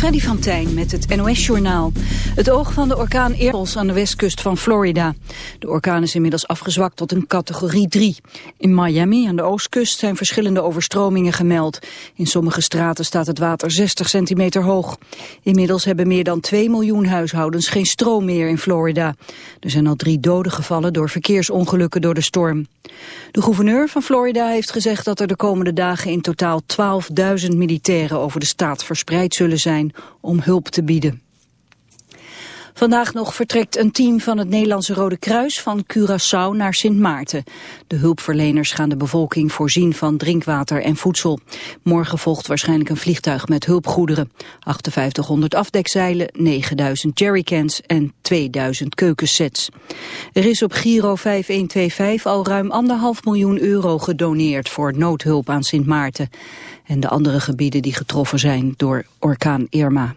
Freddy van Tijn met het NOS-journaal. Het oog van de orkaan Eros aan de westkust van Florida. De orkaan is inmiddels afgezwakt tot een categorie 3. In Miami aan de oostkust zijn verschillende overstromingen gemeld. In sommige straten staat het water 60 centimeter hoog. Inmiddels hebben meer dan 2 miljoen huishoudens geen stroom meer in Florida. Er zijn al drie doden gevallen door verkeersongelukken door de storm. De gouverneur van Florida heeft gezegd dat er de komende dagen in totaal 12.000 militairen over de staat verspreid zullen zijn om hulp te bieden. Vandaag nog vertrekt een team van het Nederlandse Rode Kruis van Curaçao naar Sint Maarten. De hulpverleners gaan de bevolking voorzien van drinkwater en voedsel. Morgen volgt waarschijnlijk een vliegtuig met hulpgoederen. 5800 afdekzeilen, 9000 jerrycans en 2000 keukensets. Er is op Giro 5125 al ruim anderhalf miljoen euro gedoneerd voor noodhulp aan Sint Maarten. En de andere gebieden die getroffen zijn door orkaan Irma.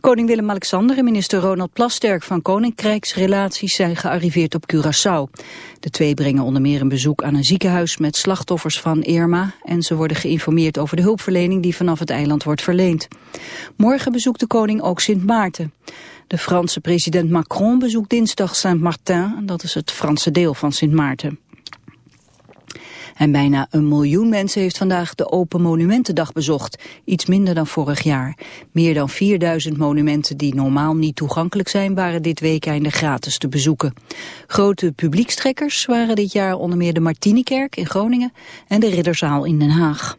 Koning Willem-Alexander en minister Ronald Plasterk van Koninkrijksrelaties zijn gearriveerd op Curaçao. De twee brengen onder meer een bezoek aan een ziekenhuis met slachtoffers van Irma en ze worden geïnformeerd over de hulpverlening die vanaf het eiland wordt verleend. Morgen bezoekt de koning ook Sint Maarten. De Franse president Macron bezoekt dinsdag Saint-Martin, dat is het Franse deel van Sint Maarten. En bijna een miljoen mensen heeft vandaag de Open Monumentendag bezocht. Iets minder dan vorig jaar. Meer dan 4000 monumenten die normaal niet toegankelijk zijn... waren dit weekende gratis te bezoeken. Grote publiekstrekkers waren dit jaar onder meer de Martinikerk in Groningen... en de Ridderzaal in Den Haag.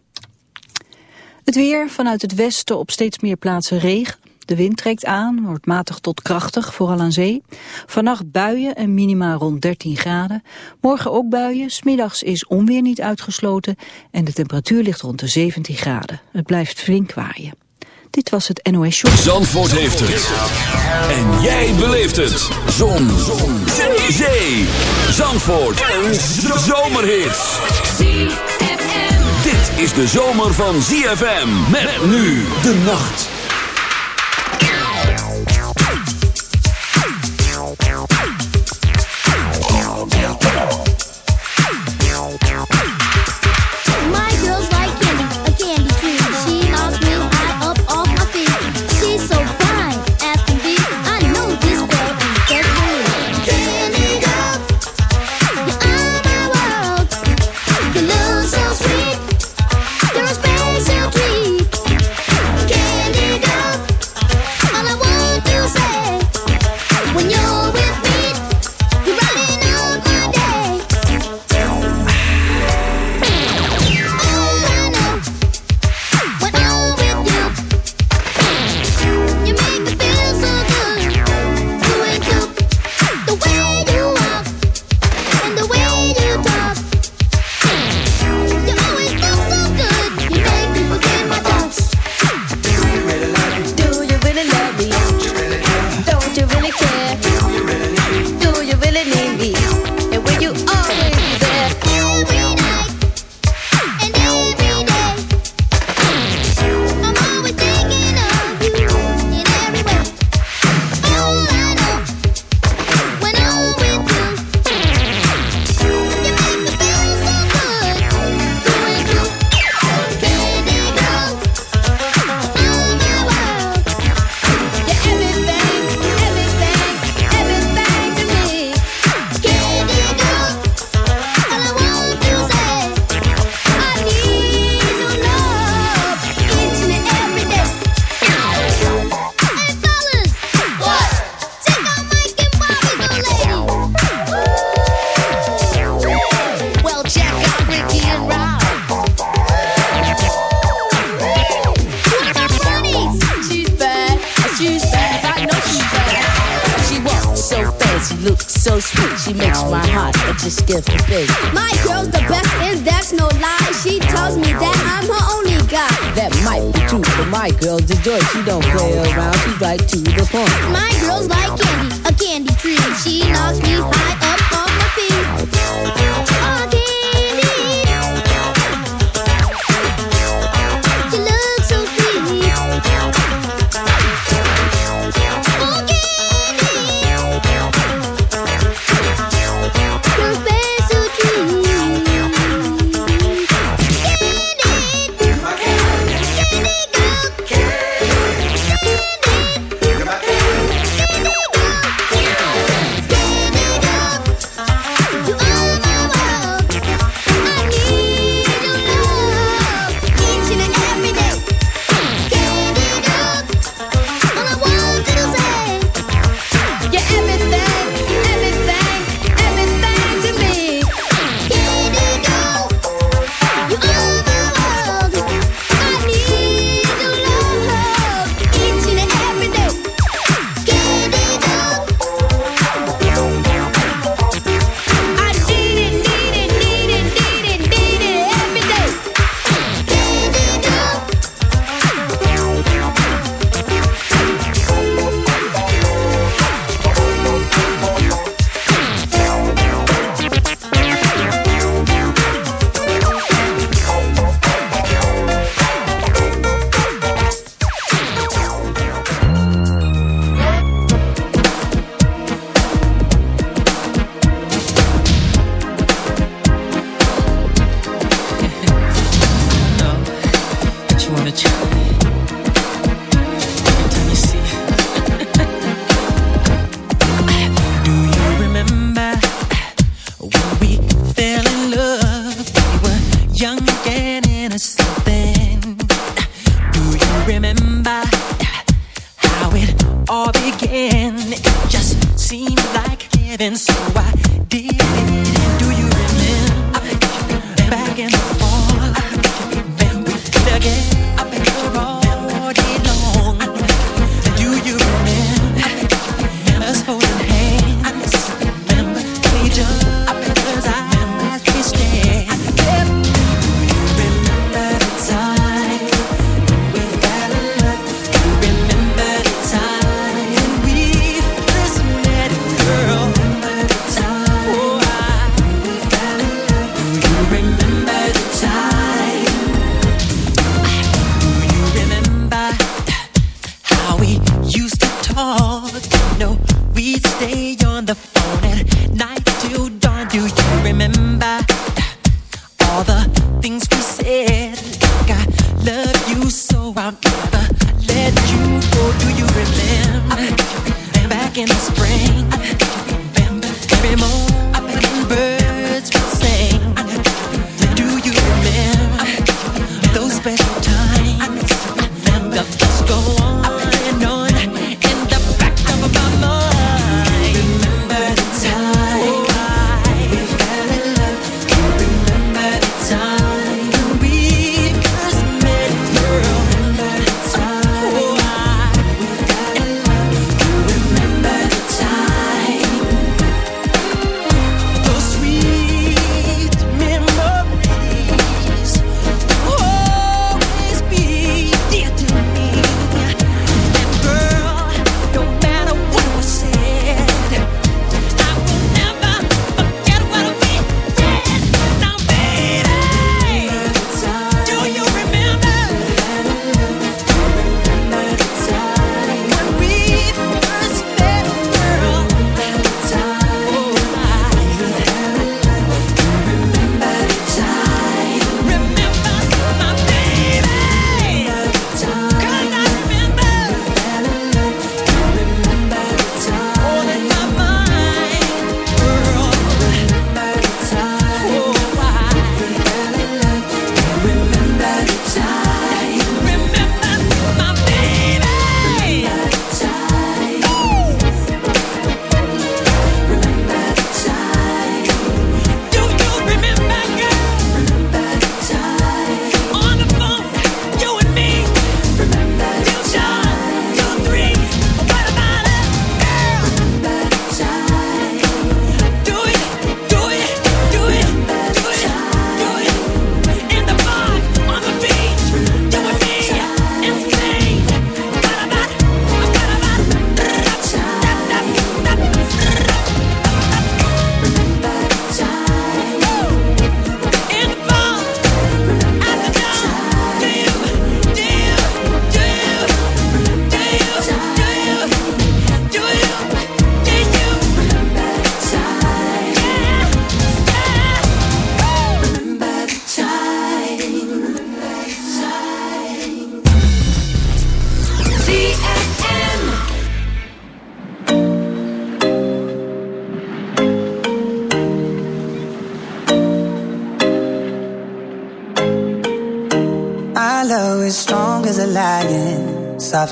Het weer vanuit het westen op steeds meer plaatsen regen. De wind trekt aan, wordt matig tot krachtig, vooral aan zee. Vannacht buien en minima rond 13 graden. Morgen ook buien, smiddags is onweer niet uitgesloten... en de temperatuur ligt rond de 17 graden. Het blijft flink waaien. Dit was het NOS Show. Zandvoort heeft het. En jij beleeft het. Zon. Zon. Zee. Zandvoort. Een zomerhit. Dit is de zomer van ZFM. Met nu de nacht. Soft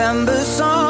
September song,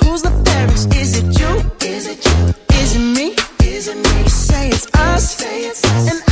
who's the fairest? Is it you? Is it you? Is it me? Is it me? You say it's us. You say it's us. And